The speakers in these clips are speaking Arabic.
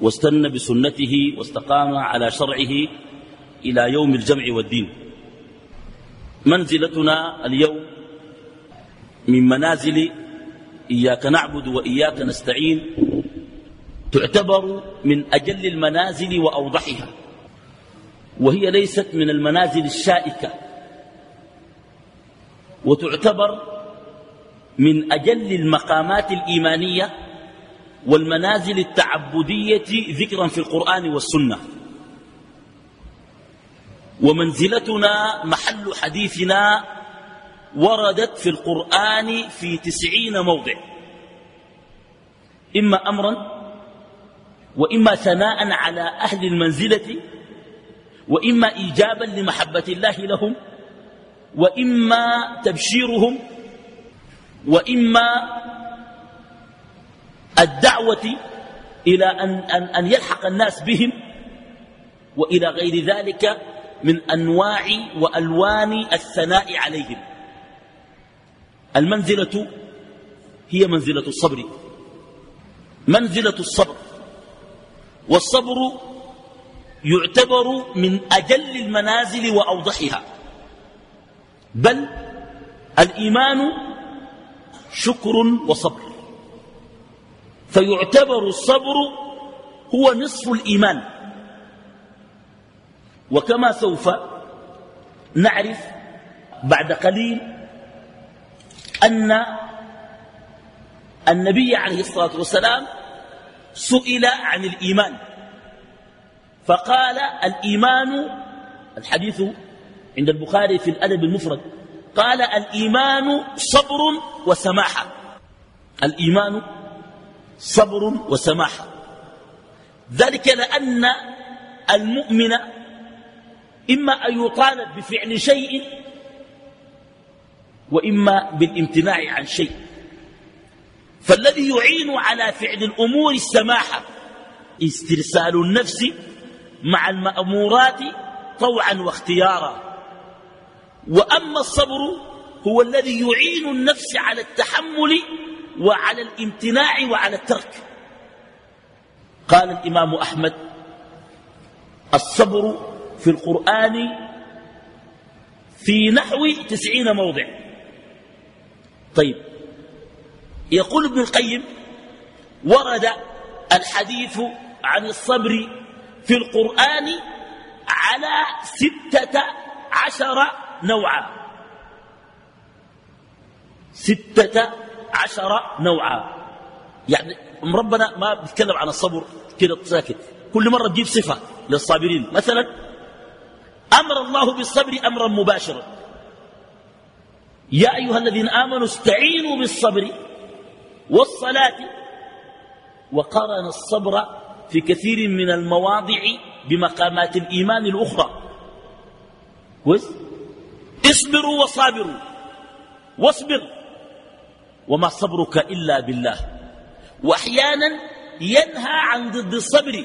واستنى بسنته واستقام على شرعه إلى يوم الجمع والدين. منزلتنا اليوم من منازل إياك نعبد وإياك نستعين تعتبر من أجل المنازل وأوضحها وهي ليست من المنازل الشائكة وتعتبر من أجل المقامات الإيمانية والمنازل التعبدية ذكرا في القرآن والسنة. ومنزلتنا محل حديثنا وردت في القرآن في تسعين موضع. إما أمرا وإما ثناء على أهل المنزلة وإما إيجابا لمحبة الله لهم وإما تبشيرهم وإما الدعوة إلى أن, أن, أن يلحق الناس بهم وإلى غير ذلك من أنواع وألوان الثناء عليهم. المنزلة هي منزلة الصبر. منزلة الصبر. والصبر يعتبر من أجل المنازل وأوضحها. بل الإيمان شكر وصبر. فيعتبر الصبر هو نصف الإيمان. وكما سوف نعرف بعد قليل أن النبي عليه الصلاة والسلام سئل عن الإيمان. فقال الإيمان الحديث عند البخاري في الأدب المفرد قال الإيمان صبر وسماحة. الإيمان صبر وسماحة ذلك لأن المؤمن إما أن يطالب بفعل شيء وإما بالامتناع عن شيء. فالذي يعين على فعل الأمور السماحة استرسال النفس مع المأمورات طوعا واختيارا. وأما الصبر هو الذي يعين النفس على التحمل وعلى الامتناع وعلى الترك. قال الإمام أحمد الصبر في القرآن في نحو تسعين موضع. طيب يقول ابن القيم ورد الحديث عن الصبر في القرآن على ستة عشر نوعا. ستة عشر نوعا. يعني ربنا ما بيتكلم عن الصبر كده ساكت. كل مرة تجيب صفة للصابرين. مثلا أمر الله بالصبر أمرا مباشرا. يا أيها الذين آمنوا استعينوا بالصبر والصلاة. وقرن الصبر في كثير من المواضع بمقامات الإيمان الأخرى. كويس؟ اصبروا وصابروا. واصبر. وما صبرك إلا بالله. وأحيانا ينهى عن ضد الصبر.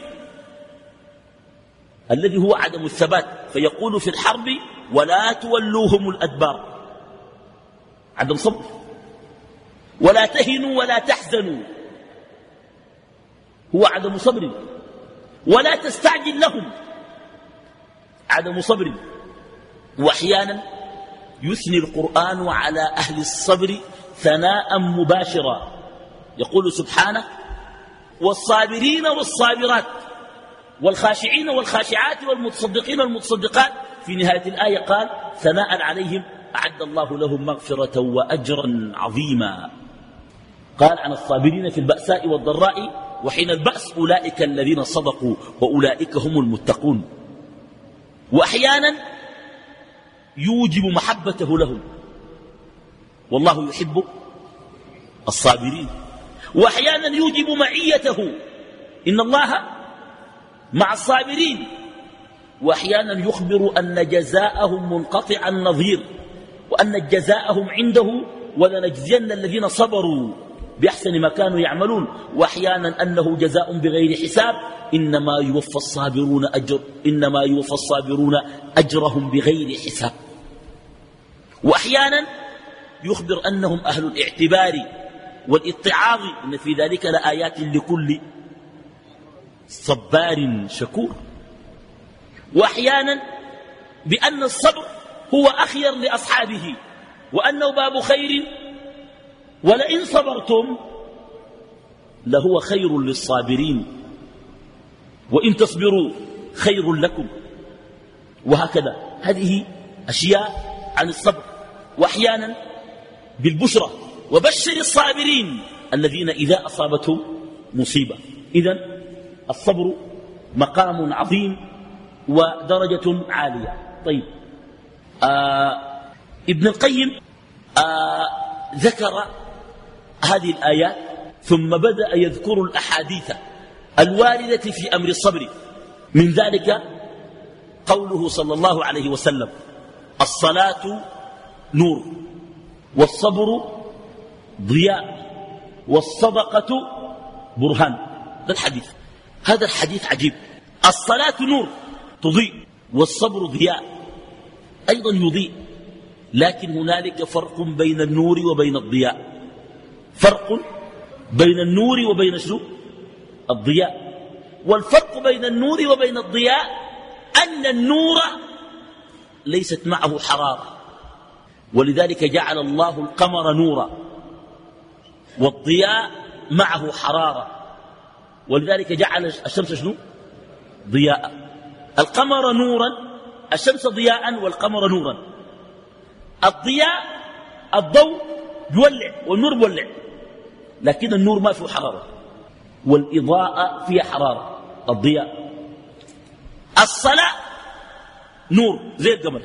الذي هو عدم الثبات. فيقول في الحرب ولا تولوهم الأدبار. عدم صبر. ولا تهنوا ولا تحزنوا. هو عدم صبر. ولا تستعجل لهم. عدم صبر. وأحيانا يثني القرآن على أهل الصبر ثناء مباشرا. يقول سبحانه والصابرين والصابرات والخاشعين والخاشعات والمتصدقين والمتصدقات. في نهاية الآية قال ثناء عليهم أعد الله لهم مغفرة وأجرا عظيما. قال عن الصابرين في البأساء والضراء وحين البأس أولئك الذين صدقوا وأولئك هم المتقون. وأحيانا يوجب محبته لهم. والله يحب الصابرين. وأحيانا يوجب معيته. إن الله مع الصابرين. وأحيانا يخبر أن جزاءهم منقطع النظير. وأن جزاءهم عنده ولنجزين الذين صبروا بأحسن ما كانوا يعملون. وأحيانا أنه جزاء بغير حساب. إنما يوفى الصابرون أجر. إنما يوفى الصابرون أجرهم بغير حساب. وأحيانا يخبر أنهم أهل الاعتبار والاتعاظ إن في ذلك لآيات لكل صبار شكور. وأحيانا بأن الصبر هو أخير لأصحابه وأنه باب خير ولئن صبرتم لهو خير للصابرين وإن تصبروا خير لكم. وهكذا. هذه أشياء عن الصبر. وأحيانا بالبشرى وبشر الصابرين الذين إذا أصابتهم مصيبة. إذا الصبر مقام عظيم ودرجة عالية. طيب آه ابن القيم آه ذكر هذه الآيات ثم بدأ يذكر الأحاديث الواردة في أمر الصبر. من ذلك قوله صلى الله عليه وسلم الصلاة نور. والصبر ضياء والصدقة برهان. هذا الحديث. هذا الحديث عجيب. الصلاة نور تضيء والصبر ضياء أيضا يضيء لكن هنالك فرق بين النور وبين الضياء. فرق بين النور وبين شنو؟ الضياء. والفرق بين النور وبين الضياء أن النور ليست معه حرارة. ولذلك جعل الله القمر نورا والضياء معه حرارة. ولذلك جعل الشمس شنو؟ ضياء. القمر نورا الشمس ضياء والقمر نورا. الضياء الضوء بيولع والنور بيولع لكن النور ما فيه حرارة والإضاءة فيها حرارة الضياء. الصلاة نور زي القمر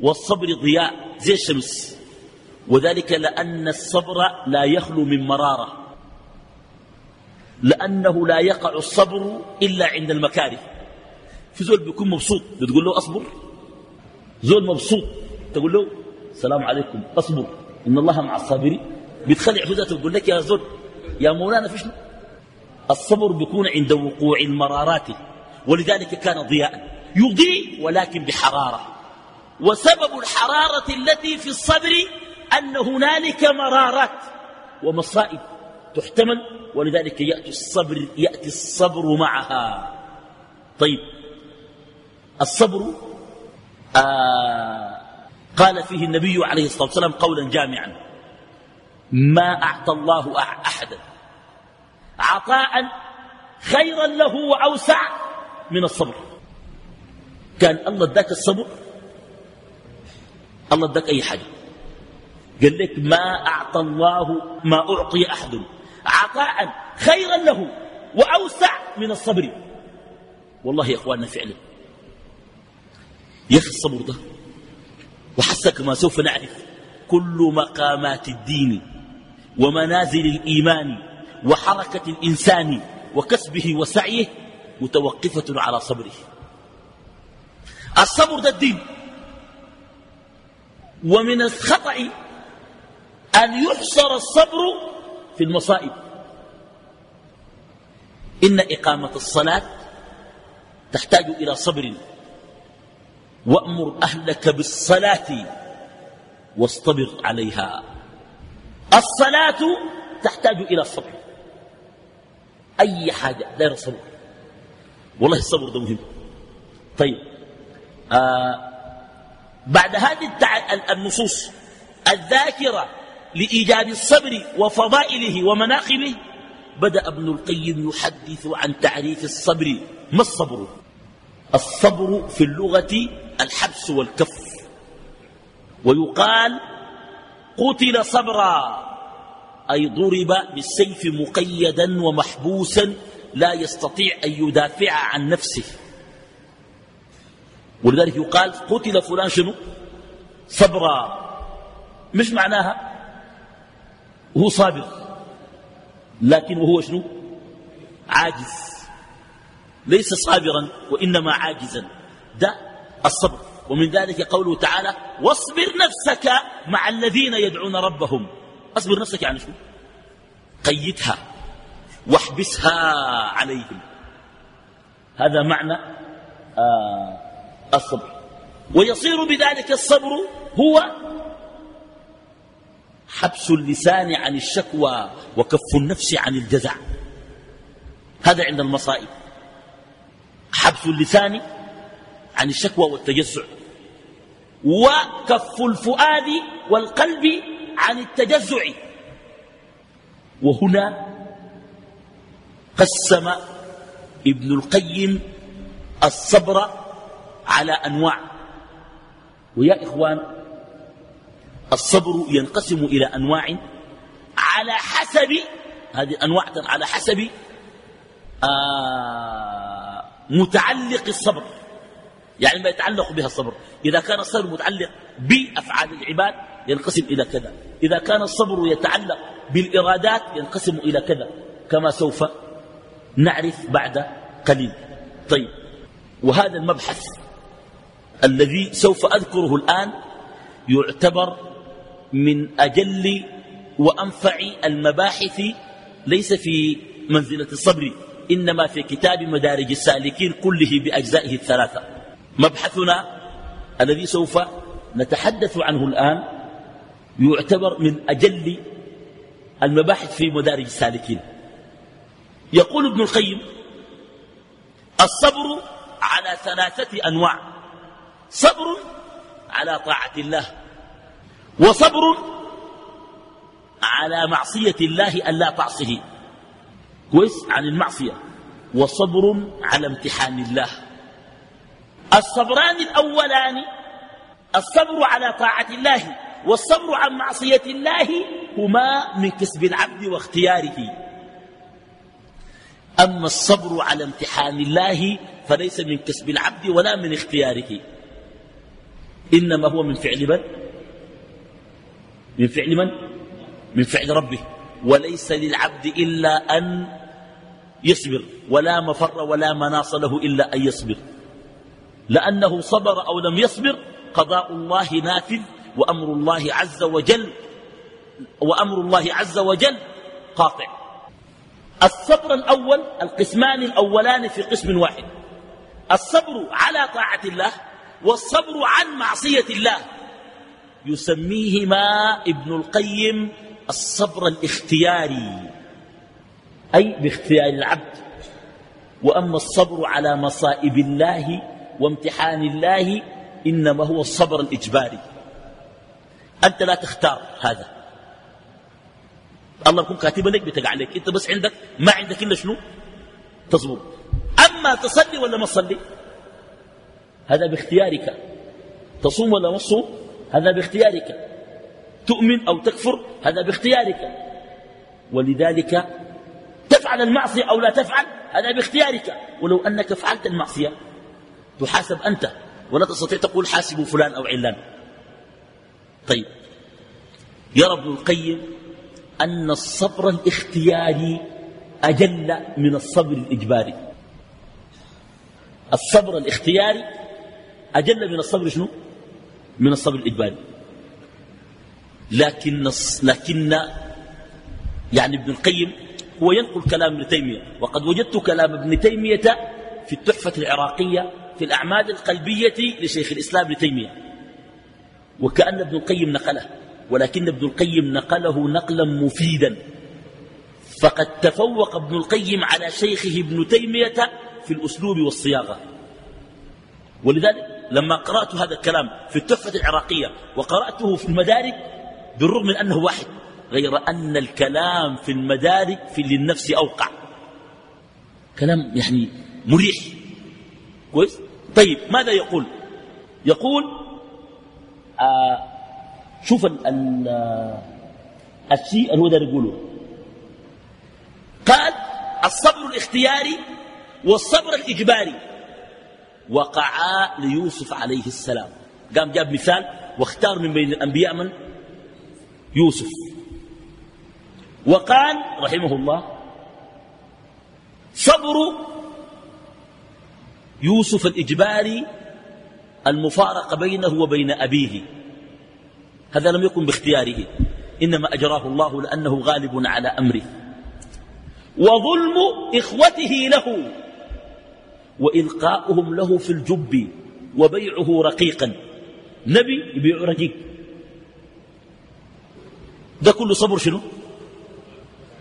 والصبر ضياء زي الشمس. وذلك لأن الصبر لا يخلو من مرارة. لأنه لا يقع الصبر إلا عند المكاره. في زول بيكون مبسوط بتقول له أصبر. زول مبسوط تقول له السلام عليكم أصبر. إن الله مع الصابرين. بيتخلع في ذاته لك يا زول يا مولانا فيش الصبر بيكون عند وقوع المرارات. ولذلك كان ضياء. يضيء ولكن بحرارة. وسبب الحرارة التي في الصبر أن هنالك مرارات ومصائب تحتمل ولذلك يأتي الصبر, يأتي الصبر معها. طيب الصبر آه قال فيه النبي عليه الصلاة والسلام قولا جامعا ما أعطى الله أحدا عطاء خيرا له وأوسع من الصبر. كان الله اداك الصبر الله اداك أي حاجة. قال لك ما أعطى الله ما أعطي أحد. عطاء خيرا له وأوسع من الصبر. والله يا أخواننا فعلا. يا أخي الصبر ده وحسك ما سوف نعرف. كل مقامات الدين ومنازل الإيمان وحركة الإنسان وكسبه وسعيه متوقفة على صبره. الصبر ده الدين. ومن الخطأ أن يحصر الصبر في المصائب. إن إقامة الصلاة تحتاج إلى صبر. وأمر أهلك بالصلاة واصطبر عليها. الصلاة تحتاج إلى الصبر. أي حاجة دائر الصبر. والله الصبر ده مهم. طيب آه بعد هذه النصوص الذاكرة لإيجاد الصبر وفضائله ومناقبه بدأ ابن القيم يحدث عن تعريف الصبر. ما الصبر؟ الصبر في اللغة الحبس والكف. ويقال قتل صبرا أي ضرب بالسيف مقيدا ومحبوسا لا يستطيع أن يدافع عن نفسه. ولذلك يقال قتل فلان شنو؟ صبرا. مش معناها؟ وهو صابر. لكن وهو شنو؟ عاجز. ليس صابرا وإنما عاجزا. ده الصبر. ومن ذلك قوله تعالى واصبر نفسك مع الذين يدعون ربهم. اصبر نفسك يعني شو قيدها. واحبسها عليهم. هذا معنى آه الصبر. ويصير بذلك الصبر هو حبس اللسان عن الشكوى وكف النفس عن الجزع. هذا عند المصائب. حبس اللسان عن الشكوى والتجزع. وكف الفؤاد والقلب عن التجزع. وهنا قسم ابن القيم الصبر على أنواع. ويا إخوان الصبر ينقسم إلى أنواع. على حسب هذه أنواع على حسب آه متعلق الصبر. يعني ما يتعلق بها الصبر. إذا كان الصبر متعلق بأفعال العباد ينقسم إلى كذا. إذا كان الصبر يتعلق بالإرادات ينقسم إلى كذا. كما سوف نعرف بعد قليل. طيب وهذا المبحث الذي سوف أذكره الآن يعتبر من أجل وأنفع المباحث ليس في منزلة الصبر إنما في كتاب مدارج السالكين كله بأجزائه الثلاثة. مبحثنا الذي سوف نتحدث عنه الآن يعتبر من أجل المباحث في مدارج السالكين. يقول ابن القيم الصبر على ثلاثة أنواع. صبر على طاعة الله وصبر على معصية الله ألا تعصه. كويس؟ عن المعصية. وصبر على امتحان الله. الصبران الأولان الصبر على طاعة الله والصبر عن معصية الله هما من كسب العبد واختياره. أما الصبر على امتحان الله فليس من كسب العبد ولا من اختياره. إنما هو من فعل من؟ من فعل من؟ من فعل ربه. وليس للعبد إلا أن يصبر ولا مفر ولا مناص له إلا أن يصبر. لأنه صبر أو لم يصبر قضاء الله نافذ وأمر الله عز وجل وأمر الله عز وجل قاطع. الصبر الأول القسمان الأولان في قسم واحد. الصبر على طاعة الله والصبر عن معصية الله. يسميهما ابن القيم الصبر الاختياري. أي باختيار العبد. وأما الصبر على مصائب الله وامتحان الله إنما هو الصبر الإجباري. أنت لا تختار هذا. الله يكون كاتبا لك بتقع عليك. أنت بس عندك ما عندك إلا شنو؟ تصبر. أما تصلي ولا ما تصلي؟ هذا باختيارك. تصوم ولا تصوم هذا باختيارك. تؤمن أو تكفر؟ هذا باختيارك. ولذلك تفعل المعصية أو لا تفعل؟ هذا باختيارك. ولو أنك فعلت المعصية تحاسب أنت. ولا تستطيع تقول حاسبوا فلان أو علان. طيب. يرى ابن القيم أن الصبر الاختياري أجل من الصبر الإجباري. الصبر الاختياري أجل من الصبر شنو؟ من الصبر الإجباري. لكن لكن يعني ابن القيم هو ينقل كلام ابن تيمية وقد وجدت كلام ابن تيمية في التحفة العراقية في الأعمال القلبية لشيخ الإسلام ابن تيمية. وكأن ابن القيم نقله ولكن ابن القيم نقله نقلا مفيدا. فقد تفوق ابن القيم على شيخه ابن تيمية في الأسلوب والصياغة. ولذلك لما قرأت هذا الكلام في التحفة العراقية وقرأته في المدارك بالرغم من أنه واحد غير أن الكلام في المدارك في للنفس أوقع. كلام يعني مريح. كويس؟ طيب ماذا يقول؟ يقول آه شوف ال ال الشيء اللي هو ده يقوله. قال الصبر الاختياري والصبر الإجباري. وقعا ليوسف عليه السلام. قام جاب مثال واختار من بين الأنبياء من؟ يوسف. وقال رحمه الله صبر يوسف الإجباري المفارقة بينه وبين أبيه. هذا لم يكن باختياره إنما أجراه الله لأنه غالب على أمره. وظلم إخوته له. وإلقاؤهم له في الجب وبيعه رقيقا. نبي يبيع رقيق. ده كله صبر شنو؟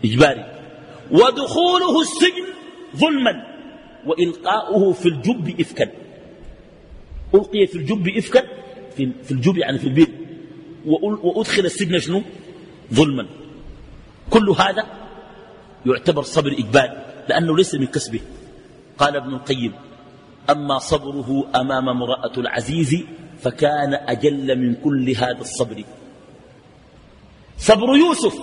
إجباري. ودخوله السجن ظلما. وإلقاؤه في الجب إفكا. ألقي في الجب إفكا في الجب يعني في البيت وأدخل السجن شنو؟ ظلما. كل هذا يعتبر صبر إجباري لأنه ليس من كسبه. قال ابن القيم أما صبره أمام امرأة العزيز فكان أجل من كل هذا الصبر. صبر يوسف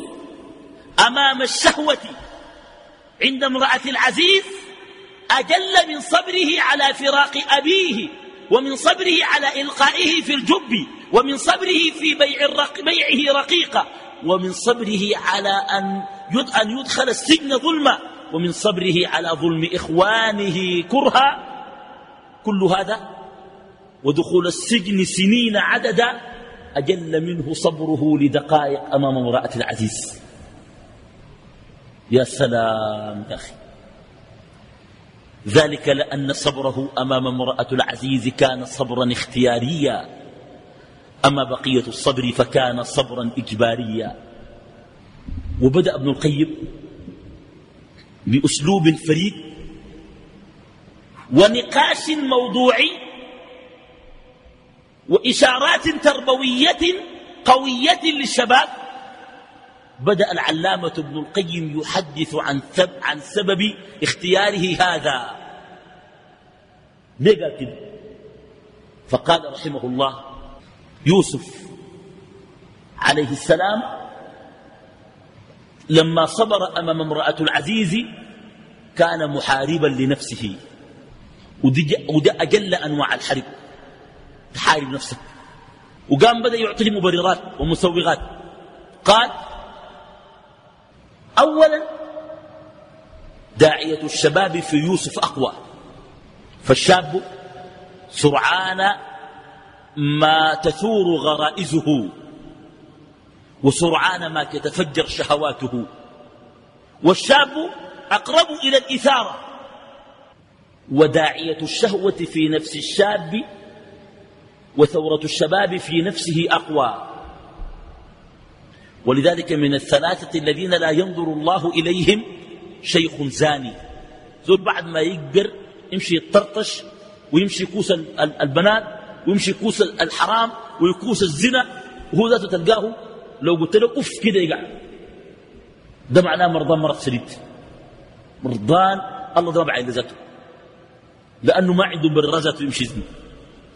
أمام الشهوة عند امرأة العزيز أجل من صبره على فراق أبيه ومن صبره على إلقائه في الجب ومن صبره في بيع الرق بيعه رقيقة ومن صبره على أن يدخل السجن ظلما. ومن صبره على ظلم إخوانه كرها. كل هذا ودخول السجن سنين عددا أجل منه صبره لدقائق أمام امرأة العزيز. يا سلام يا أخي. ذلك لأن صبره أمام امرأة العزيز كان صبرا اختياريا. أما بقية الصبر فكان صبرا إجباريا. وبدأ ابن القيم بأسلوب فريد ونقاش موضوعي وإشارات تربوية قوية للشباب. بدأ العلامة ابن القيم يحدث عن, عن سبب اختياره هذا. ليه قال فقال رحمه الله يوسف عليه السلام لما صبر أمام امرأة العزيز كان محاربا لنفسه. وده أجل أنواع الحرب. تحارب نفسك. وقام بدأ يعطيه مبررات ومسوغات. قال أولا داعية الشباب في يوسف أقوى. فالشاب سرعان ما تثور غرائزه. وسرعان ما تتفجر شهواته. والشاب أقرب إلى الإثارة. وداعية الشهوة في نفس الشاب وثورة الشباب في نفسه أقوى. ولذلك من الثلاثة الذين لا ينظر الله إليهم شيخ زاني. زول بعد ما يكبر يمشي يطرطش ويمشي كوس البنات ويمشي كوس الحرام ويكوس الزنا وهو ذاته تلقاه لو قلت له أف كده يقع. ده معناه مرضان مرض شديد. مرضان الله ضرب عين ذاته. لأنه ما عنده برزته يمشي زنا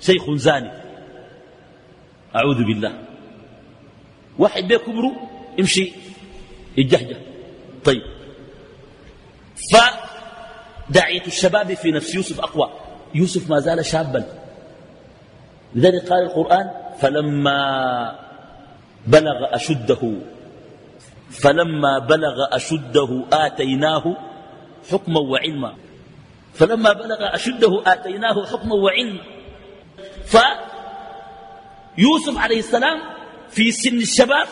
شيخ زاني. أعوذ بالله. واحد بيه كبره يمشي يجهجه. طيب. فداعية الشباب في نفس يوسف أقوى. يوسف ما زال شابا. لذلك قال القرآن فلما بلغ أشده. فلما بلغ أشده آتيناه حكما وعلما. فلما بلغ أشده آتيناه حكما وعلما. فيوسف عليه السلام في سن الشباب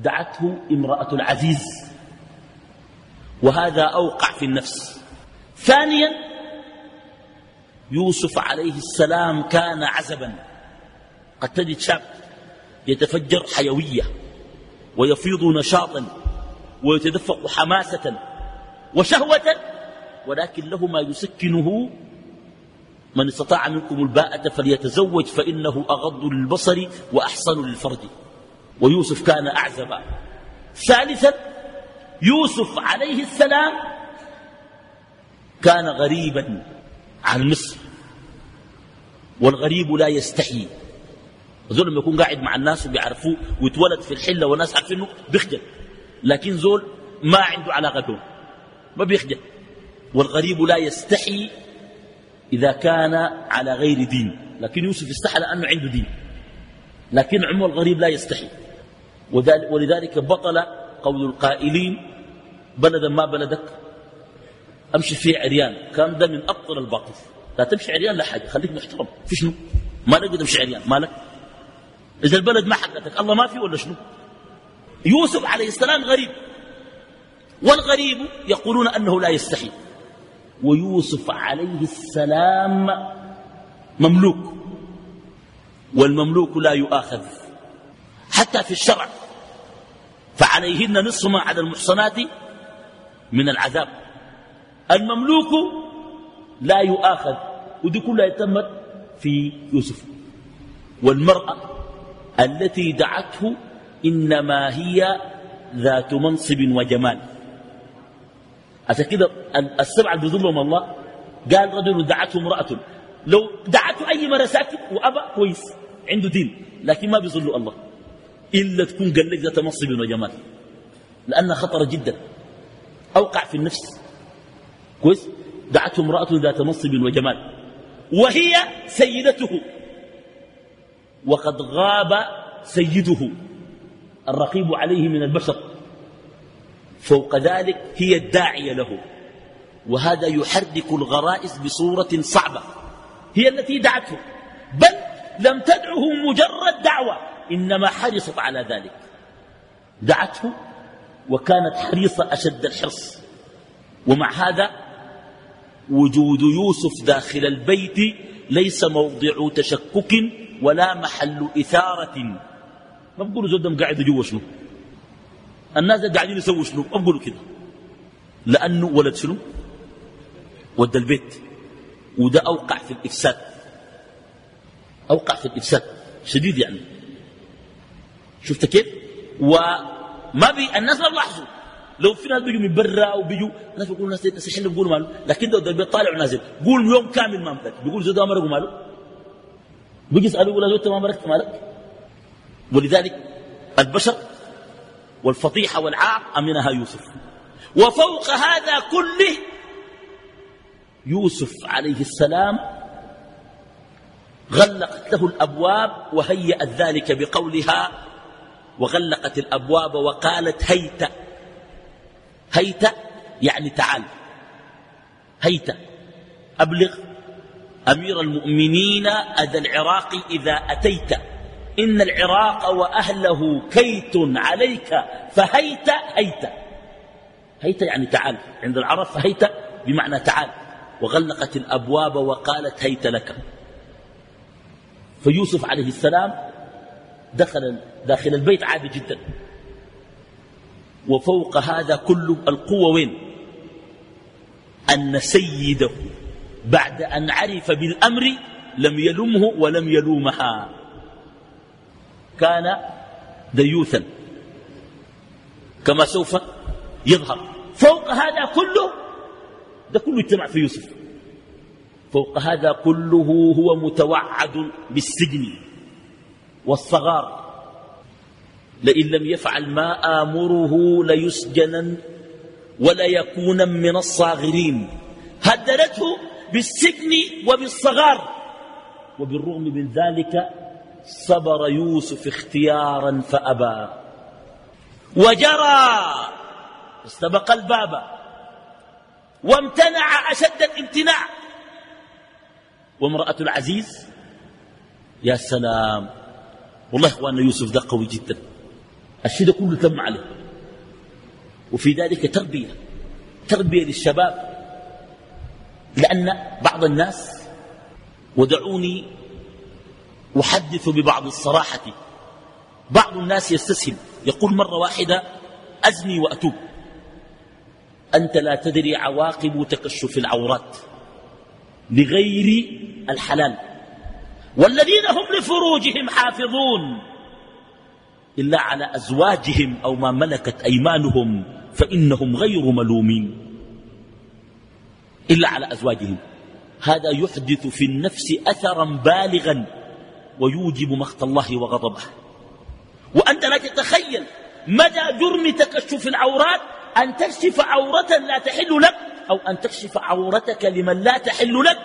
دعته امرأة العزيز. وهذا أوقع في النفس. ثانيا يوسف عليه السلام كان عزبا. قد تجد شاب يتفجر حيوية ويفيض نشاطا ويتدفق حماسة وشهوة ولكن له ما يسكنه من استطاع منكم الباءة فليتزوج فإنه أغض للبصر وأحصن للفرج. ويوسف كان أعزبا ثالثا يوسف عليه السلام كان غريبا عن مصر والغريب لا يستحي. زول لما يكون قاعد مع الناس وبيعرفوه ويتولد في الحلة والناس عارفينه بيخجل. لكن زول ما عنده علاقة بهم. ما بيخجل. والغريب لا يستحي إذا كان على غير دين. لكن يوسف استحى لأنه عنده دين. لكن عمر الغريب لا يستحي. ولذلك بطل قول القائلين بلدا ما بلدك. أمشي فيه عريان. كان ده من أبطل الباطل لا تمشي عريان لا حاجة. خليك محترم. في شنو؟ ما نقدر تمشي عريان. مالك؟ إذا البلد ما حقتك الله ما في ولا شنو؟ يوسف عليه السلام غريب. والغريب يقولون أنه لا يستحي. ويوسف عليه السلام مملوك. والمملوك لا يؤاخذ. حتى في الشرع فعليهن نصف ما على المحصنات من العذاب. المملوك لا يؤاخذ. ودي كلها يتمت في يوسف. والمرأة التي دعته إنما هي ذات منصب وجمال. عشان كده السبعة اللي الله قال رجل دعته امرأة. لو دعته أي مرة ساكت وأبى كويس عنده دين لكن ما بيظل الله إلا تكون قال لك ذات منصب وجمال. لأنها خطرة جدا. أوقع في النفس. كويس؟ دعته امرأة ذات منصب وجمال. وهي سيدته. وقد غاب سيده الرقيب عليه من البشر. فوق ذلك هي الداعية له. وهذا يحرك الغرائز بصورة صعبة. هي التي دعته. بل لم تدعه مجرد دعوة. إنما حرصت على ذلك. دعته وكانت حريصة أشد الحرص. ومع هذا وجود يوسف داخل البيت ليس موضع تشكك ولا محل إثارة. ما بقولوا زودهم قاعد جوا شنو؟ الناس قاعدين يسووا شنو؟ ما بقولوا كده. لأنه ولد شنو؟ ودى البيت. وده أوقع في الإفساد. أوقع في الإفساد. شديد يعني. شفت كيف؟ وما بي الناس ما بيلاحظوا. لو في ناس بيجوا من برا وبيجوا الناس بيقولوا الناس تسحل بيقولوا ماله. لكن ده البيت طالع ونازل. قول يوم كامل ما مدك بيقول زود ما ماله. بيجي يسالوا يقول زود ما مرقت مالك؟ ولذلك البشر والفضيحة والعار امنها يوسف. وفوق هذا كله يوسف عليه السلام غلقت له الأبواب وهيأت ذلك بقولها وغلقت الأبواب وقالت هيت. هيت يعني تعال. هيت. أبلغ. أمير المؤمنين أذى العراق إذا أتيت. إن العراق وأهله كيت عليك فهيت هيت. هيت يعني تعال. عند العرب فهيت بمعنى تعال. وغلقت الأبواب وقالت هيت لك. فيوسف عليه السلام دخل داخل البيت عادي جدا. وفوق هذا كله القوة وين؟ أن سيده بعد أن عرف بالأمر لم يلمه ولم يلومها. كان ديوثا. كما سوف يظهر. فوق هذا كله ده كله اجتمع في يوسف. فوق هذا كله هو متوعد بالسجن والصغار. لئن لم يفعل ما آمره ليسجنن وليكون من الصاغرين. هددته بالسجن وبالصغار. وبالرغم من ذلك صبر يوسف اختيارا فأبى. وجرى. استبق الباب. وامتنع أشد الامتناع. وامرأة العزيز يا سلام. والله اخواننا يوسف ده قوي جدا. الشيء ده كله تم عليه. وفي ذلك تربية. تربية للشباب. لأن بعض الناس ودعوني أحدث ببعض الصراحة. بعض الناس يستسهل يقول مرة واحدة أزني وأتوب. أنت لا تدري عواقب تكشف العورات لغير الحلال. والذين هم لفروجهم حافظون. إلا على أزواجهم أو ما ملكت أيمانهم فإنهم غير ملومين. إلا على أزواجهم. هذا يحدث في النفس أثرا بالغا ويوجب مخت الله وغضبه. وأنت لا تتخيل مدى جرم تكشف العورات أن تكشف عورة لا تحل لك أو أن تكشف عورتك لمن لا تحل لك.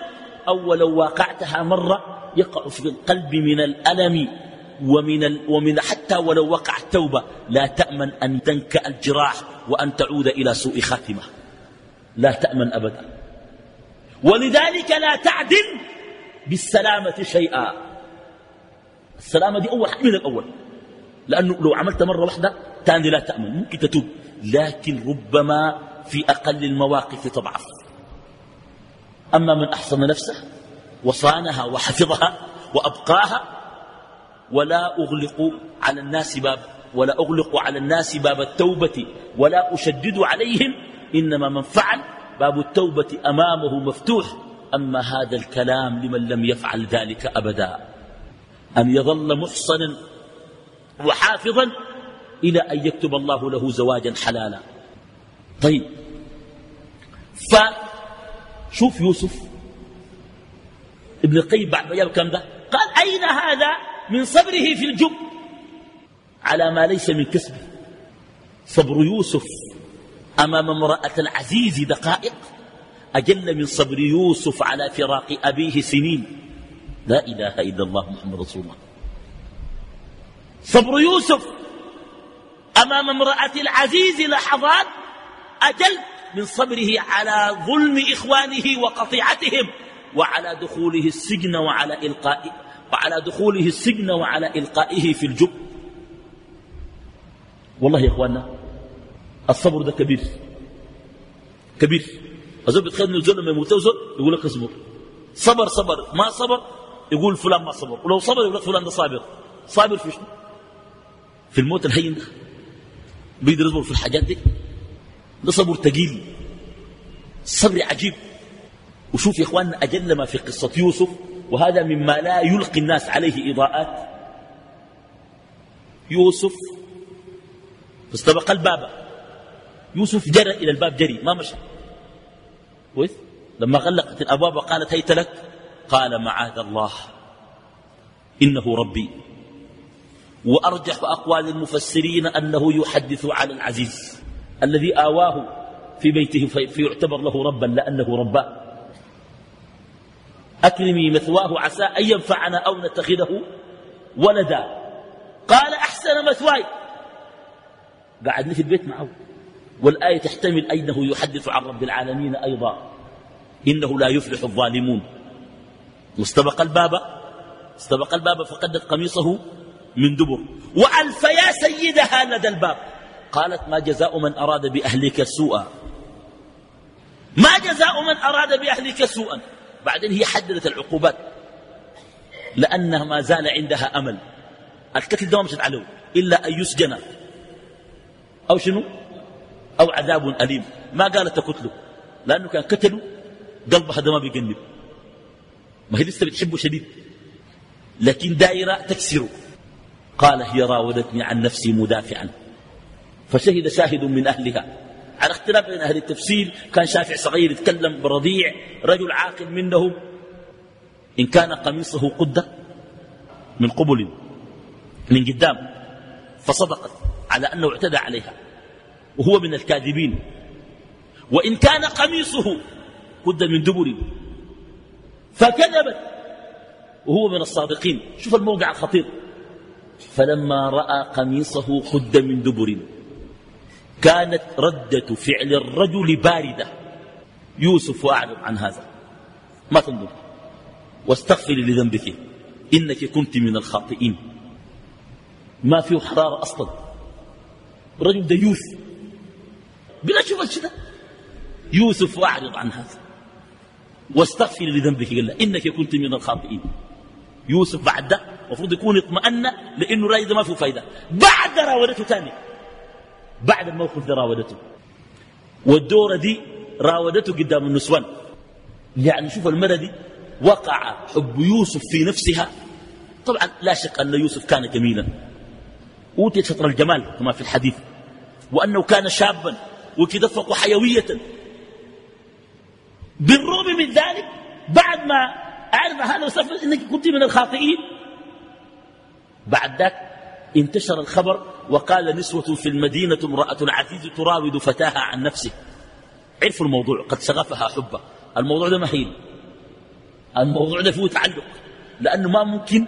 أو ولو واقعتها مرة يقع في القلب من الألم ومن, ال ومن حتى ولو وقع التوبة لا تأمن أن تنكأ الجراح وأن تعود إلى سوء خاتمة. لا تأمن أبدا. ولذلك لا تعدل بالسلامة شيئا. السلامة دي أول من الأول. لأنه لو عملت مرة واحدة تاني لا تأمن ممكن تتوب. لكن ربما في أقل المواقف تضعف. أما من أحصن نفسه وصانها وحفظها وأبقاها ولا أغلق على الناس باب ولا أغلق على الناس باب التوبة ولا أشدد عليهم إنما من فعل باب التوبة أمامه مفتوح. أما هذا الكلام لمن لم يفعل ذلك أبدا. أن يظل محصنا وحافظا إلى أن يكتب الله له زواجا حلالا. طيب. فشوف يوسف. ابن القيم بعد ما كم ده؟ قال أين هذا من صبره في الجب؟ على ما ليس من كسبه. صبر يوسف. أمام امرأة العزيز دقائق أجل من صبر يوسف على فراق أبيه سنين. لا إله إلا الله محمد رسول الله. صبر يوسف أمام امرأة العزيز لحظات أجل من صبره على ظلم إخوانه وقطيعتهم وعلى دخوله السجن وعلى إلقاء وعلى دخوله السجن وعلى إلقائه في الجب. والله يا إخواننا الصبر ده كبير. كبير. الزول بيتخيل الزول لما يموت زول يقول لك اصبر. صبر صبر. ما صبر؟ يقول فلان ما صبر. ولو صبر يقول لك فلان ده صابر. صابر في شنو؟ في الموت الهين ده. بيقدر يصبر في الحاجات دي؟ ده صبر تقيل. صبر عجيب. وشوف يا إخواننا أجل ما في قصة يوسف وهذا مما لا يلقي الناس عليه إضاءات. يوسف فاستبق الباب. يوسف جرى إلى الباب جري ما مشى. كويس؟ لما غلقت الأبواب وقالت هيت لك؟ قال معاذ الله. إنه ربي. وأرجح أقوال المفسرين أنه يحدث على العزيز الذي آواه في بيته فيعتبر له ربا لأنه رباه أكرمي مثواه عسى أن ينفعنا أو نتخذه ولدا. قال أحسن مثواي. قعدني في البيت معه. والآية تحتمل أنه يحدث عن رب العالمين أيضا. إنه لا يفلح الظالمون. واستبق الباب؟ استبق الباب فقدت قميصه من دبر. وألف يا سيدها لدى الباب. قالت ما جزاء من أراد بأهلك سوءا. ما جزاء من أراد بأهلك سوءا. بعدين هي حددت العقوبات. لأنها ما زال عندها أمل. القتل ده ما مشت عليه إلا أن يسجن. أو شنو؟ أو عذاب أليم. ما قالت تقتله. لأنه كان قتله قلبها ده ما بيقنب ما هي لسه بتحبه شديد. لكن دائرة تكسره. قال هي راودتني عن نفسي مدافعا. فشهد شاهد من أهلها. على اختلاف بين أهل التفسير كان شافع صغير يتكلم برضيع رجل عاقل منهم. إن كان قميصه قدة من قبل من قدام فصدقت على أنه اعتدى عليها. وهو من الكاذبين. وإن كان قميصه قد من دبر. فكذبت وهو من الصادقين. شوف الموقع الخطير. فلما رأى قميصه قد من دبر. كانت ردة فعل الرجل باردة. يوسف أعلم عن هذا. ما تنظر. واستغفري لذنبك. إنك كنت من الخاطئين. ما فيه حرارة أصلا. رجل ديوث. بلا شوف كده يوسف أعرض عن هذا. واستغفري لذنبك. قال إنك كنت من الخاطئين. يوسف بعد ده المفروض يكون اطمأن لأنه رأي ما فيه فايدة. بعد راودته ثاني بعد الموقف ده راودته. والدورة دي راودته قدام النسوان. يعني شوف المرة دي. وقع حب يوسف في نفسها. طبعا لا شك أن يوسف كان جميلا. أوتي شطر الجمال كما في الحديث. وأنه كان شابا. وكدفق حيوية. بالرغم من ذلك بعد ما أعرف هذا وسافر إنك كنت من الخاطئين بعد ذلك انتشر الخبر وقال نسوة في المدينة امرأة العزيز تراود فتاها عن نفسه. عرفوا الموضوع قد شغفها حبه الموضوع ده مهين. الموضوع ده فيه تعلق. لأنه ما ممكن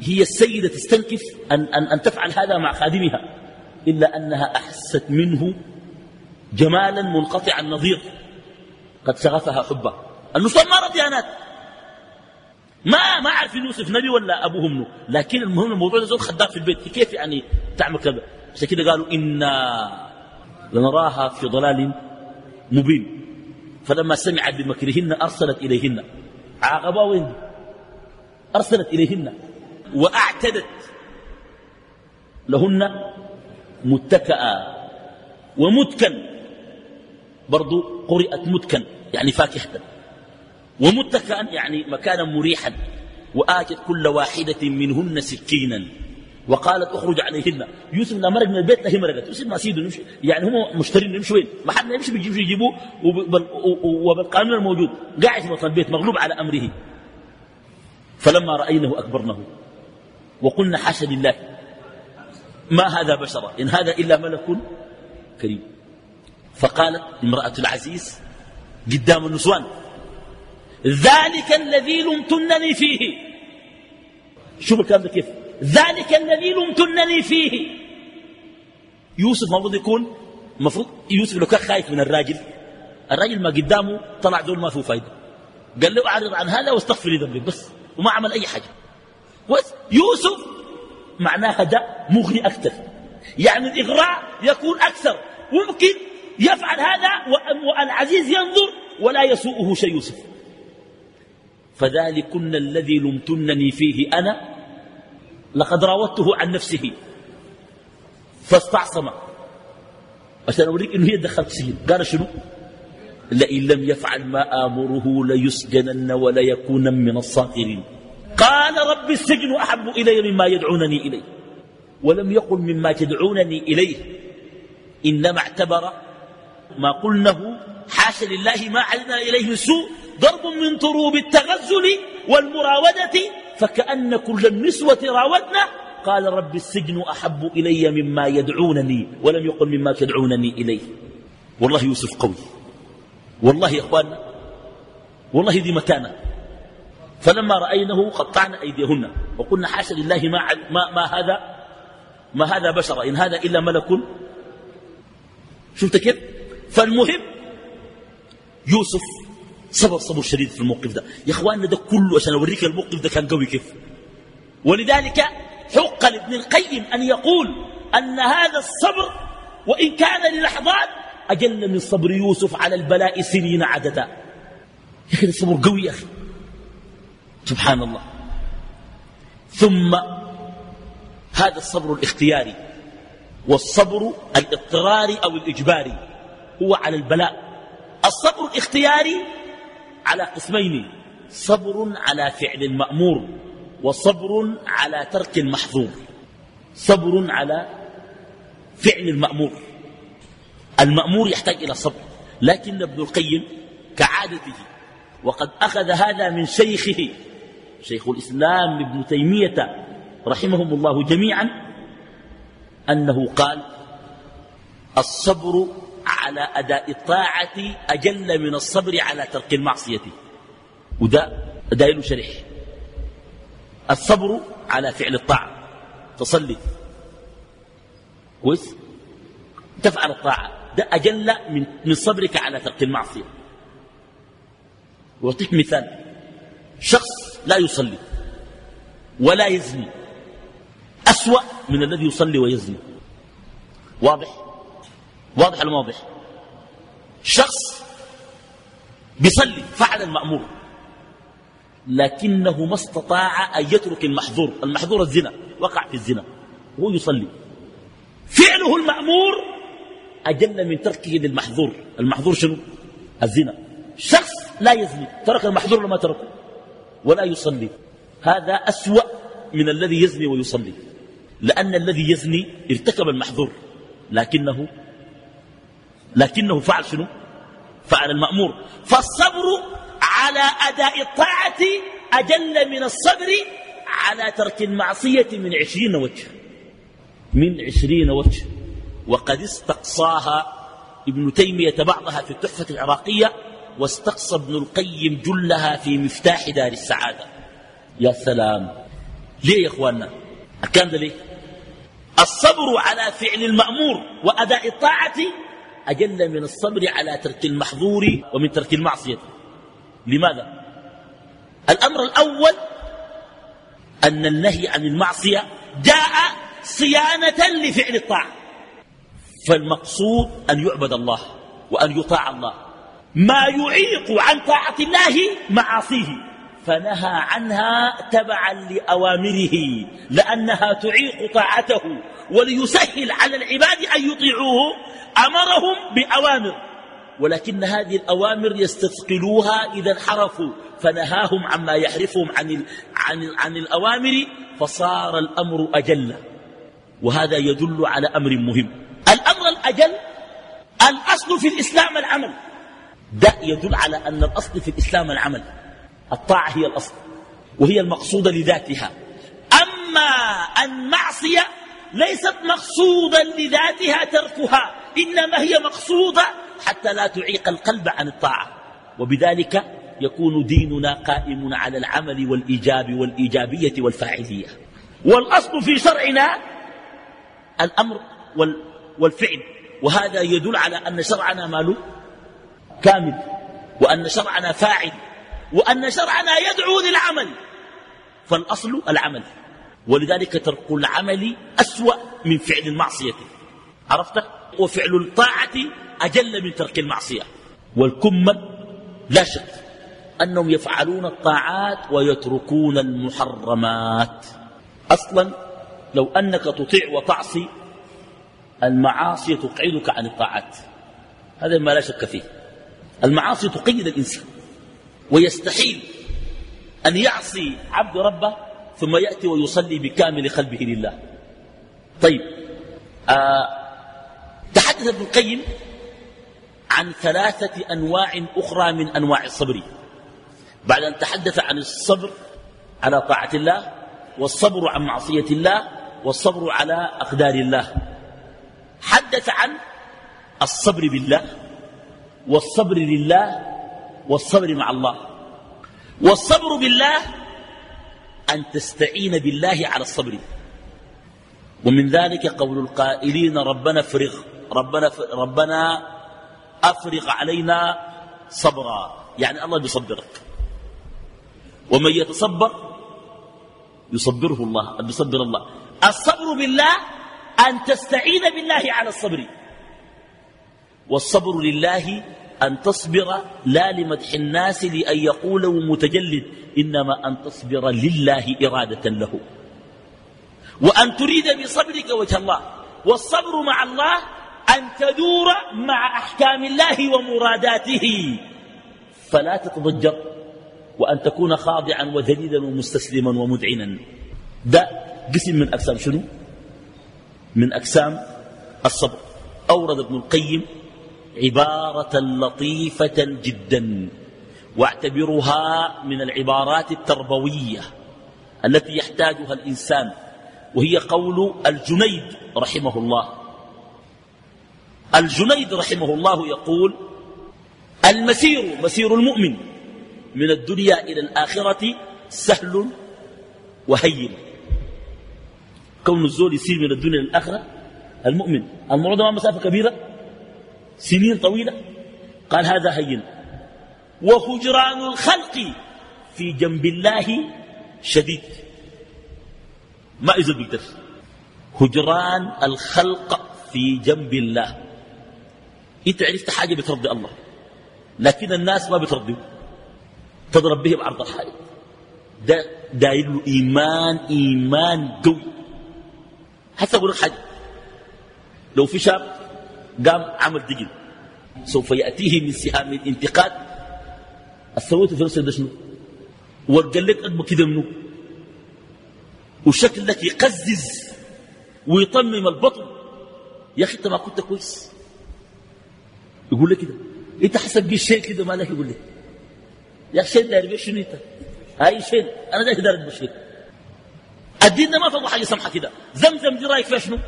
هي السيدة تستنكف أن, أن, أن تفعل هذا مع خادمها إلا أنها أحست منه جمالا منقطع النظير. قد شغفها حبا النسوان ما رضيانات ما ما عارفين يوسف نبي ولا أبوه منه. لكن المهم الموضوع ده زول خدام في البيت. كيف يعني تعمل كذا؟ عشان كده قالوا إنا لنراها في ضلال مبين. فلما سمعت بمكرهن أرسلت إليهن. عاقبا وين؟ أرسلت إليهن. وأعتدت لهن متكئا ومتكن. برضو قرئت متكن يعني فاكهة ومتكئا يعني مكانا مريحا. وآتت كل واحدة منهن سكينا. وقالت اخرج عليهن. يوسف لما مرق من البيت له مرقت يوسف ما سيده يمشي. يعني هم مشترين يمشي وين؟ ما حد يمشي بيجيبوا يجيبوه. وبالقانون الموجود. قاعد في وسط البيت مغلوب على أمره. فلما رأينه أكبرنه. وقلنا حاشا لله. ما هذا بشرا؟ إن هذا إلا ملك كريم. فقالت امرأة العزيز قدام النسوان ذلك الذي لمتنني فيه. شوف الكلام ده كيف؟ ذلك الذي لمتنني فيه. يوسف المفروض يكون المفروض يوسف لو كان خايف من الراجل الراجل ما قدامه طلع دول ما فيه فايدة. قال له أعرض عن هذا واستغفر ذنبك بس وما عمل أي حاجة. بس يوسف معناها ده مغري أكثر. يعني الإغراء يكون أكثر. ممكن يفعل هذا والعزيز ينظر ولا يسوءه شيء يوسف. فذلكن الذي لمتنني فيه أنا لقد راودته عن نفسه. فاستعصم. عشان أوريك إنه هي دخلت سجن. قال شنو؟ لئن لم يفعل ما آمره ليسجنن وليكون من الصاغرين. قال رب السجن أحب إلي مما يدعونني إليه. ولم يقل مما تدعونني إليه. إنما اعتبر ما قلنه حاشا لله ما علمنا إليه من سوء ضرب من ضروب التغزل والمراودة فكأن كل النسوة راودنا. قال رب السجن أحب إلي مما يدعونني ولم يقل مما تدعونني إليه. والله يوسف قوي. والله يا إخواننا والله دي مكانة. فلما رأينه قطعنا أيديهن وقلنا حاشا لله ما, ما, ما هذا؟ ما هذا بشر إن هذا إلا ملك. شفت كيف؟ فالمهم يوسف صبر صبر شديد في الموقف ده. يا إخواننا ده كله عشان أوريك الموقف ده كان قوي كيف. ولذلك حق لابن القيم أن يقول أن هذا الصبر وإن كان للحظات أجل من صبر يوسف على البلاء سنين عددا. يا أخي الصبر قوي يا أخي. سبحان الله. ثم هذا الصبر الاختياري والصبر الاضطراري أو الإجباري. هو على البلاء. الصبر الاختياري على قسمين صبر على فعل المأمور وصبر على ترك المحظور صبر على فعل المأمور. المأمور يحتاج إلى صبر لكن ابن القيم كعادته وقد أخذ هذا من شيخه شيخ الإسلام ابن تيمية رحمهم الله جميعا أنه قال الصبر على أداء الطاعة أجل من الصبر على ترك المعصية. وده دايل شرح الصبر على فعل الطاعة. تصلي. كويس؟ تفعل الطاعة. ده أجل من, من صبرك على ترك المعصية. وأعطيك مثال. شخص لا يصلي ولا يزني. أسوأ من الذي يصلي ويزني. واضح؟ واضح ولا واضح؟ شخص بيصلي فعل المأمور لكنه ما استطاع أن يترك المحظور المحظور الزنا وقع في الزنا وهو يصلي. فعله المأمور أجل من تركه للمحظور المحظور شنو؟ الزنا. شخص لا يزني ترك المحظور ولا ما تركه ولا يصلي. هذا أسوأ من الذي يزني ويصلي لأن الذي يزني ارتكب المحظور لكنه لكنه فعل شنو؟ فعل المأمور. فالصبر على أداء الطاعة أجل من الصبر على ترك المعصية من عشرين وجه من عشرين وجه وقد استقصاها ابن تيمية بعضها في التحفة العراقية واستقصى ابن القيم جلها في مفتاح دار السعادة. يا سلام. ليه يا إخواننا؟ الكلام ده ليه؟ الصبر على فعل المأمور وأداء الطاعة أجل من الصبر على ترك المحظور ومن ترك المعصية. لماذا؟ الأمر الأول أن النهي عن المعصية جاء صيانة لفعل الطاعة. فالمقصود أن يعبد الله وأن يطاع الله. ما يعيق عن طاعة الله معاصيه. فنهى عنها تبعا لأوامره لأنها تعيق طاعته وليسهل على العباد أن يطيعوه. أمرهم بأوامر ولكن هذه الأوامر يستثقلوها إذا انحرفوا فنهاهم عما يحرفهم عن, عن, عن الأوامر فصار الأمر أجل. وهذا يدل على أمر مهم. الأمر الأجل الأصل في الإسلام العمل. ده يدل على أن الأصل في الإسلام العمل. الطاعة هي الأصل وهي المقصودة لذاتها. أما المعصية ليست مقصودا لذاتها تركها إنما هي مقصودة حتى لا تعيق القلب عن الطاعة. وبذلك يكون ديننا قائم على العمل والإيجاب والإيجابية والفاعلية. والأصل في شرعنا الأمر والفعل وهذا يدل على أن شرعنا ماله كامل وأن شرعنا فاعل. وأن شرعنا يدعو للعمل. فالأصل العمل. ولذلك ترك العمل أسوأ من فعل المعصية. عرفت؟ وفعل الطاعة أجل من ترك المعصية. والكمل لا شك أنهم يفعلون الطاعات ويتركون المحرمات. أصلا لو أنك تطيع وتعصي المعاصي تقعدك عن الطاعات. هذا ما لا شك فيه. المعاصي تقيد الإنسان. ويستحيل أن يعصي عبد ربه ثم يأتي ويصلي بكامل قلبه لله. طيب آه تحدث ابن القيم عن ثلاثة أنواع أخرى من أنواع الصبر. بعد أن تحدث عن الصبر على طاعة الله والصبر عن معصية الله والصبر على أقدار الله. حدث عن الصبر بالله والصبر لله والصبر مع الله. والصبر بالله أن تستعين بالله على الصبر. ومن ذلك قول القائلين ربنا افرغ ربنا, ربنا أفرغ علينا صبرا. يعني الله بيصبرك ومن يتصبر يصبره الله بيصبر الله. الصبر بالله أن تستعين بالله على الصبر. والصبر لله أن تصبر لا لمدح الناس لأن يقولوا متجلد إنما أن تصبر لله إرادة له. وأن تريد بصبرك وجه الله. والصبر مع الله أن تدور مع أحكام الله ومراداته. فلا تتضجر وأن تكون خاضعا وذليلا ومستسلما ومذعنا. ده قسم من أقسام شنو؟ من أقسام الصبر. أورد ابن القيم عبارة لطيفة جدا واعتبرها من العبارات التربوية التي يحتاجها الإنسان وهي قول الجنيد رحمه الله. الجنيد رحمه الله يقول المسير مسير المؤمن من الدنيا إلى الآخرة سهل وهين. كون الزول يسير من الدنيا للآخرة المؤمن الموضوع ده مسافة كبيرة؟ سنين طويلة. قال هذا هين. وهجران الخلق في جنب الله شديد. ما إذا بيقدر هجران الخلق في جنب الله. إنت عرفت حاجة بترضي الله. لكن الناس ما بترضيه تضرب به بعرض الحائط. ده داير له إيمان إيمان قوي. حتى أقول لك حاجة. لو في شاب قام عمل دقن سوف يأتيه من سهام الانتقاد. الثوت في نفسه ده شنو وقال لك أدب كده منه وشكلك يقزز ويطمم البطن. يا أخي أنت ما كنت كويس. يقول لك كده. أنت حسب بيه شيء كده ما لك يقول لك. يا شيء داير بيه شنو أنت؟ هاي شيء أنا داير داير بشيء الدين ده ما فضل حاجة سمحة كده. زمزم دي رايك فيها شنو؟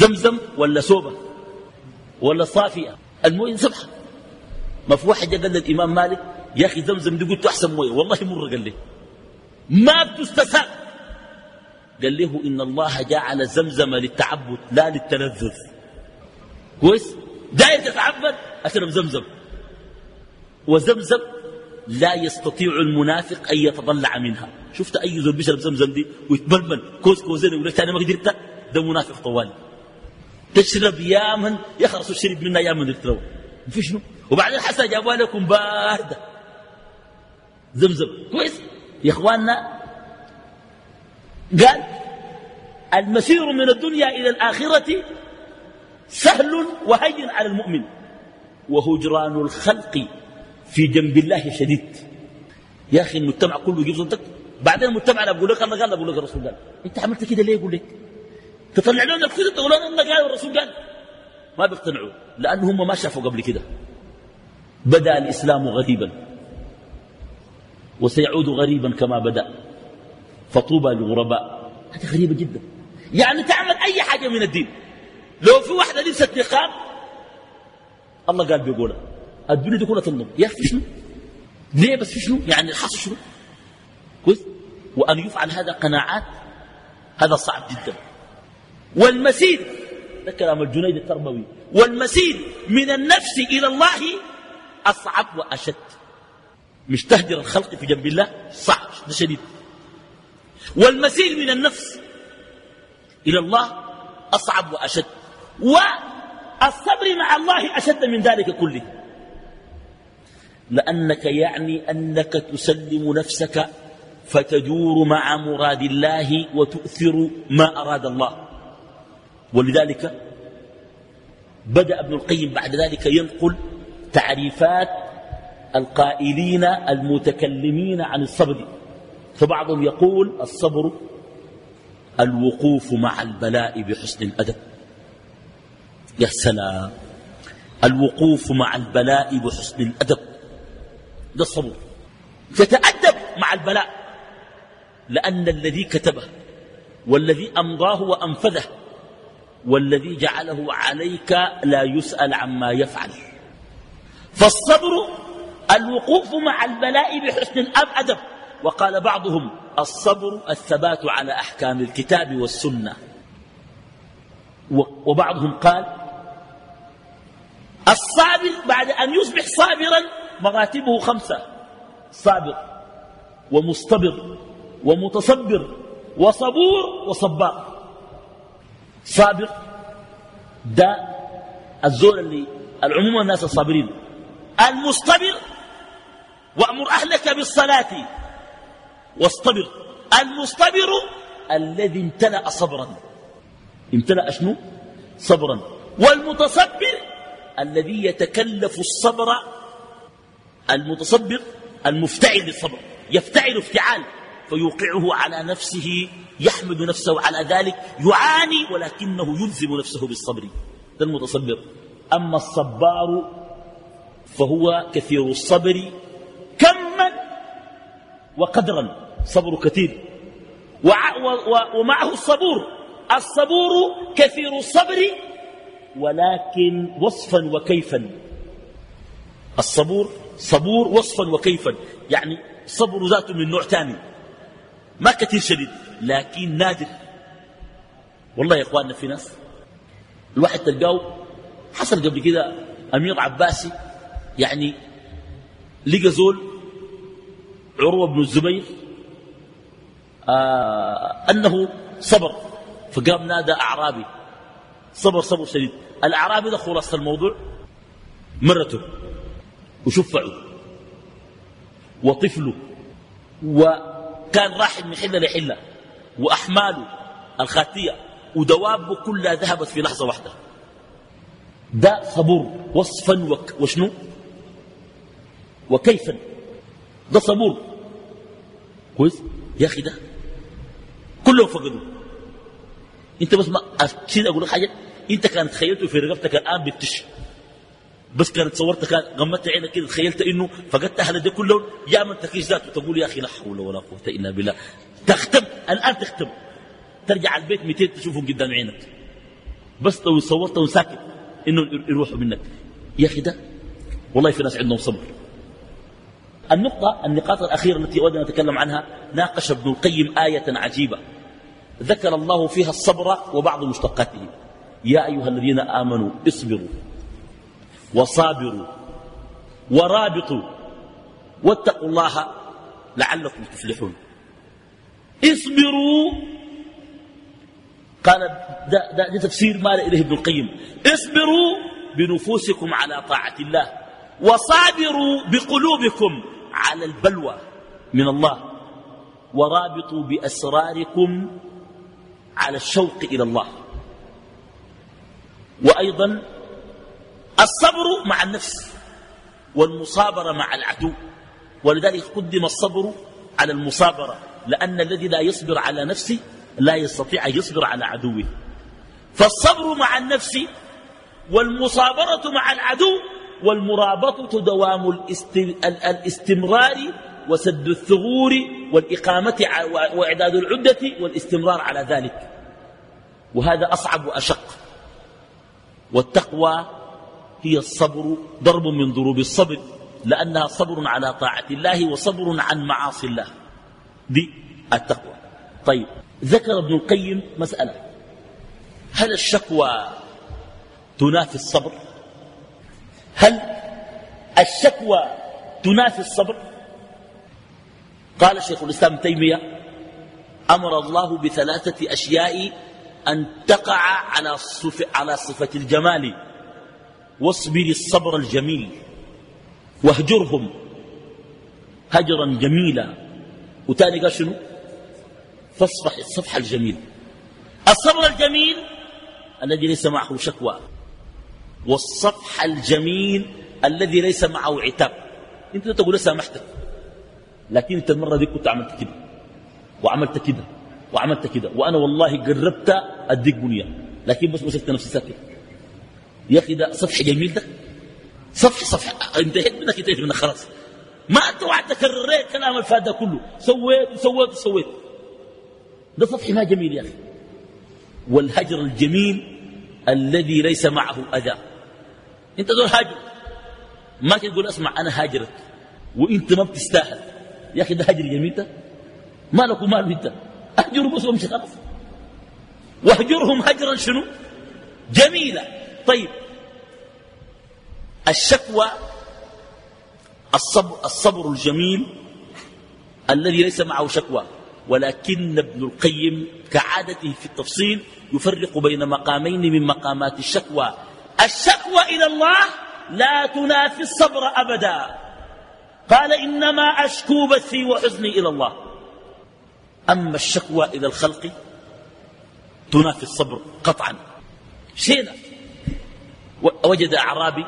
زمزم ولا سوبة ولا صافية. المويه سمحه ما في واحد قال للإمام مالك يا أخي زمزم دي قلت أحسن مويه. والله مر قال لي. ما بتستساغ. قال له إن الله جعل زمزم للتعبد لا للتلذذ. كويس؟ داير تتعبد أشرب زمزم وزمزم لا يستطيع المنافق أن يتضلع منها. شفت أي زول بيشرب زمزم دي ويتبلبل كوز كوزين يقول لك أنا ما قدرت. ده منافق طوالي. تشرب يا من يخرص الشرب منها يا من يتروى في شنو؟ وبعدين حسن جابوا لكم باردة. زمزم. كويس؟ يا إخواننا قال المسير من الدنيا إلى الآخرة سهل وهين على المؤمن. وهجران الخلق في جنب الله شديد. يا أخي المجتمع كله يجيب صدق بعدين المجتمع أقول لك الله قال أقول لك الرسول قال. أنت عملت كده ليه؟ يقول لك. تطلع لنا الكتب تقول لنا الله قال الرسول قال. ما بيقتنعوا لأن هم ما شافوا قبل كده. بدأ الإسلام غريبا. وسيعود غريبا كما بدأ. فطوبى للغرباء. هذه غريبة جدا. يعني تعمل أي حاجة من الدين. لو في واحدة لبست نقاب الله قال بيقولها. الدنيا دي كلها تنظم يا في شنو؟ ليه بس في شنو؟ يعني الحصل شنو؟ كويس؟ وأن يفعل هذا قناعات هذا صعب جدا. والمسير ده كلام الجنيد التربوي والمسير من النفس إلى الله أصعب وأشد. مش تهجر الخلق في جنب الله؟ صعب ده شديد. والمسير من النفس إلى الله أصعب وأشد. والصبر مع الله أشد من ذلك كله. لأنك يعني أنك تسلم نفسك فتجور مع مراد الله وتؤثر ما أراد الله. ولذلك بدأ ابن القيم بعد ذلك ينقل تعريفات القائلين المتكلمين عن الصبر. فبعضهم يقول الصبر الوقوف مع البلاء بحسن الأدب. يا سلام! الوقوف مع البلاء بحسن الأدب. ده الصبر. تتأدب مع البلاء. لأن الذي كتبه والذي أمضاه وأنفذه والذي جعله عليك لا يسأل عما يفعل. فالصبر الوقوف مع البلاء بحسن الأدب. وقال بعضهم الصبر الثبات على أحكام الكتاب والسنة. وبعضهم قال الصابر بعد أن يصبح صابرا مراتبه خمسة صابر ومصطبر ومتصبر وصبور وصبار. صابر ده الزول اللي العموم الناس الصابرين. المصطبر وأمر أهلك بالصلاة. واصطبر. المصطبر الذي امتلأ صبرا. امتلأ شنو؟ صبرا. والمتصبر الذي يتكلف الصبر المتصبر المفتعل للصبر. يفتعل افتعال فيوقعه على نفسه يحمد نفسه على ذلك يعاني ولكنه يلزم نفسه بالصبر. ده المتصبر. أما الصبار فهو كثير الصبر كما وقدرا. صبر كثير. ومعه الصبور. الصبور كثير الصبر ولكن وصفا وكيفا. الصبور صبور وصفا وكيفا. يعني صبر ذاته من نوع ثاني ما كثير شديد. لكن نادر. والله يا إخواننا في ناس الواحد تلقاه حصل قبل كده أمير عباسي يعني لقى زول عروة بن الزبير آه أنه صبر فقام نادى أعرابي. صبر صبر شديد. الأعرابي ده خلاصة الموضوع مرته وشفعه وطفله وكان راحل من حلة لحلة. وأحماله الخاتية ودوابه كلها ذهبت في لحظة واحدة. ده صبور وصفا وشنو؟ وكيفا. ده صبور. كويس؟ يا أخي ده كلهم فقدوا أنت بس ما أشيد أقول لك حاجة؟ أنت كانت تخيلته في رقبتك الآن بتش. بس كانت صورتك غمت عينك كده تخيلت إنه فقدت أهل ده كلهم؟ يا من تكيش ذاته. تقول يا أخي لا حول ولا قوة إلا بالله. تختم الآن تختم ترجع البيت 200 تشوفهم قدام عينك. بس لو صورتهم ساكت انه يروحوا منك. يا أخي ده والله في ناس عندهم صبر. النقطة النقاط الأخيرة التي أود أن أتكلم عنها ناقش ابن القيم آية عجيبة. ذكر الله فيها الصبر وبعض مشتقاته. يا أيها الذين آمنوا اصبروا وصابروا ورابطوا واتقوا الله لعلكم تفلحون. اصبروا. قال ده, ده, تفسير مال إليه ابن القيم. اصبروا بنفوسكم على طاعة الله وصابروا بقلوبكم على البلوى من الله ورابطوا بأسراركم على الشوق إلى الله. وأيضا الصبر مع النفس والمصابرة مع العدو. ولذلك قدم الصبر على المصابرة. لأن الذي لا يصبر على نفسه لا يستطيع أن يصبر على عدوه. فالصبر مع النفس والمصابرة مع العدو والمرابطة دوام الاستمرار وسد الثغور والإقامة وإعداد العدة والاستمرار على ذلك. وهذا أصعب وأشق. والتقوى هي الصبر ضرب من ضروب الصبر لأنها صبر على طاعة الله وصبر عن معاصي الله. دي التقوى طيب ذكر ابن القيم مسألة. هل الشكوى تنافي الصبر؟ هل الشكوى تنافي الصبر؟ قال شيخ الإسلام تيمية أمر الله بثلاثة أشياء أن تقع على على صفة الجمال. واصبر الصبر الجميل واهجرهم هجرا جميلا. وتاني قال شنو؟ فاصفح الصفح الجميل. الصبر الجميل الذي ليس معه شكوى. والصفح الجميل الذي ليس معه عتاب. انت تقول سامحتك لكن انت المرة دي كنت عملت كده. وعملت كده. وعملت كده. وأنا والله قربت أديك بنية. لكن بس مسكت نفسي ساكت. يا أخي ده صفح جميل ده. صفح صفح انتهيت منك انتهيت منك خلاص. ما أنت وعدت كررت كلام الفات ده كله. سويت وسويت وسويت. ده صفح ما جميل يا أخي. والهجر الجميل الذي ليس معه أذى. أنت دول هاجر ما تقول اسمع أنا هاجرك وإنت ما بتستاهل. يا أخي ده هجر جميل ده. مالك وماله أنت؟ أهجروا بس وامشي خلاص. واهجرهم هجرا شنو؟ جميلا. طيب. الشكوى الصبر, الصبر الجميل الذي ليس معه شكوى ولكن ابن القيم كعادته في التفصيل يفرق بين مقامين من مقامات الشكوى. الشكوى إلى الله لا تنافي الصبر أبدا. قال إنما أشكو بثي وحزني إلى الله. أما الشكوى إلى الخلق تنافي الصبر قطعا. شينا وجد أعرابي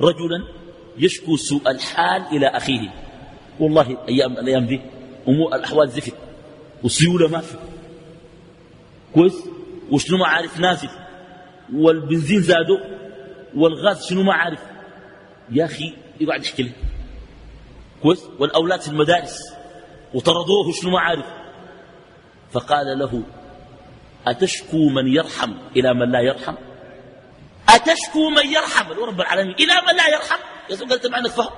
رجلا يشكو سوء الحال إلى أخيه. والله أيام الأيام دي أمور الأحوال زفت وسيولة ما في كويس؟ وشنو ما عارف نازل والبنزين زادوا والغاز شنو ما عارف. يا أخي يقعد يحكي لي. كويس؟ والأولاد في المدارس. وطردوه شنو ما عارف. فقال له أتشكو من يرحم إلى من لا يرحم؟ أتشكو من يرحم؟ رب العالمين إلى من لا يرحم؟ يسوع قلت معنى فهم.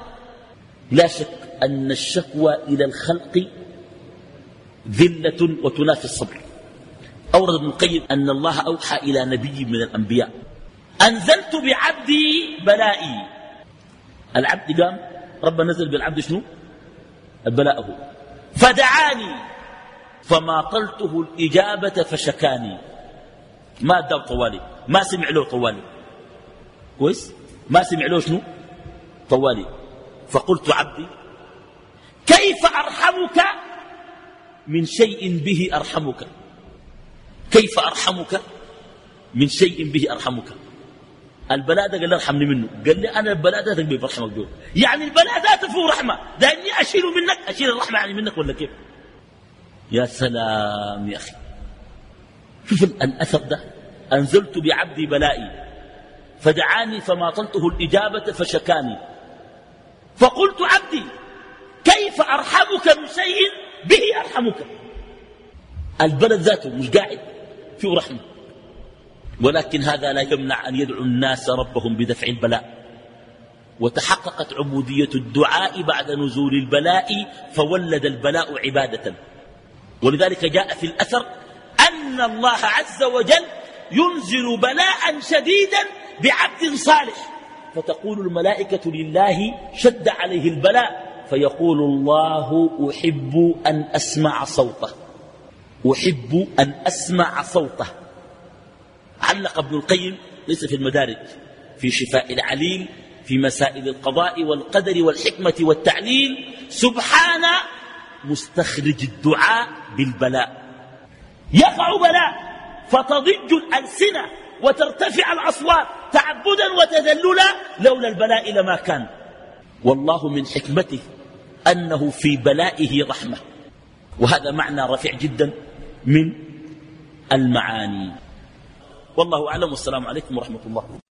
لا شك أن الشكوى إلى الخلق ذلة وتنافي الصبر. أورد ابن القيم أن الله أوحى إلى نبي من الأنبياء. أنزلت بعبدي بلائي. العبد قام رب نزل بالعبد شنو؟ بلاءه فدعاني. فماطلته الإجابة فشكاني. ما دام طوالي. ما سمع له طوالي. كويس؟ ما سمع له شنو؟ طوالي. فقلت عبدي كيف أرحمك؟ من شيء به أرحمك. كيف أرحمك؟ من شيء به أرحمك. البلاء ده قال لي ارحمني منه. قال لي أنا البلاء ده تقبل برحمك دول. يعني البلاء ده فيه رحمة. ده إني أشيله منك؟ أشيل الرحمة يعني منك ولا كيف؟ يا سلام يا أخي. شوف الأثر ده. أنزلت بعبدي بلائي. فدعاني فماطلته الإجابة فشكاني. فقلت عبدي كيف أرحمك من شيء؟ به أرحمك. البلد ذاته مش قاعد فيه رحمة. ولكن هذا لا يمنع أن يدعو الناس ربهم بدفع البلاء. وتحققت عبودية الدعاء بعد نزول البلاء فولد البلاء عبادة. ولذلك جاء في الأثر أن الله عز وجل ينزل بلاء شديدا بعبد صالح. فتقول الملائكة لله شد عليه البلاء فيقول الله أحب أن أسمع صوته. أحب أن أسمع صوته. علق ابن القيم ليس في المدارج في شفاء العليل في مسائل القضاء والقدر والحكمة والتعليل. سبحان مستخرج الدعاء بالبلاء. يقع بلاء فتضج الألسنة وترتفع الأصوات. تعبدا وتذللا لولا البلاء لما كان. والله من حكمته أنه في بلائه رحمة. وهذا معنى رفيع جدا من المعاني. والله أعلم. والسلام عليكم ورحمة الله.